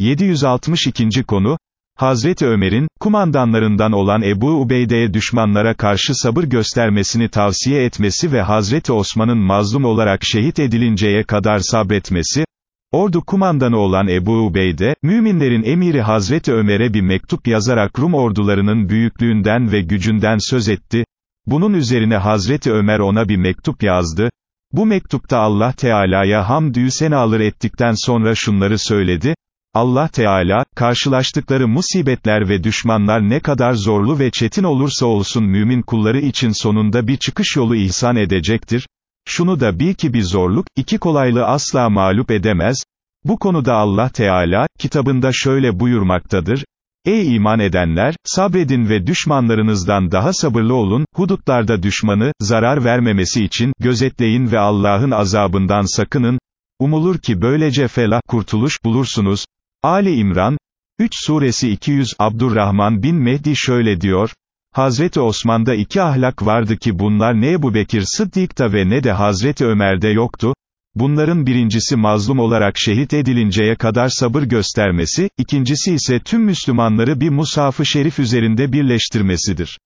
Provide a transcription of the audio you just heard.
762. konu, Hazreti Ömer'in, kumandanlarından olan Ebu Ubeyde'ye düşmanlara karşı sabır göstermesini tavsiye etmesi ve Hazreti Osman'ın mazlum olarak şehit edilinceye kadar sabretmesi, Ordu kumandanı olan Ebu Ubeyde, müminlerin emiri Hazreti Ömer'e bir mektup yazarak Rum ordularının büyüklüğünden ve gücünden söz etti, bunun üzerine Hazreti Ömer ona bir mektup yazdı, bu mektupta Allah Teala'ya hamdü senalar ettikten sonra şunları söyledi, Allah Teala, karşılaştıkları musibetler ve düşmanlar ne kadar zorlu ve çetin olursa olsun mümin kulları için sonunda bir çıkış yolu ihsan edecektir. Şunu da bil ki bir zorluk, iki kolaylığı asla mağlup edemez. Bu konuda Allah Teala, kitabında şöyle buyurmaktadır, Ey iman edenler, sabredin ve düşmanlarınızdan daha sabırlı olun, hudutlarda düşmanı, zarar vermemesi için, gözetleyin ve Allah'ın azabından sakının, umulur ki böylece felah, kurtuluş, bulursunuz. Ali İmran, 3 suresi 200, Abdurrahman bin Mehdi şöyle diyor, Hazreti Osman'da iki ahlak vardı ki bunlar ne Ebu Bekir Sıddık'ta ve ne de Hazreti Ömer'de yoktu, Bunların birincisi mazlum olarak şehit edilinceye kadar sabır göstermesi, ikincisi ise tüm Müslümanları bir musafı şerif üzerinde birleştirmesidir.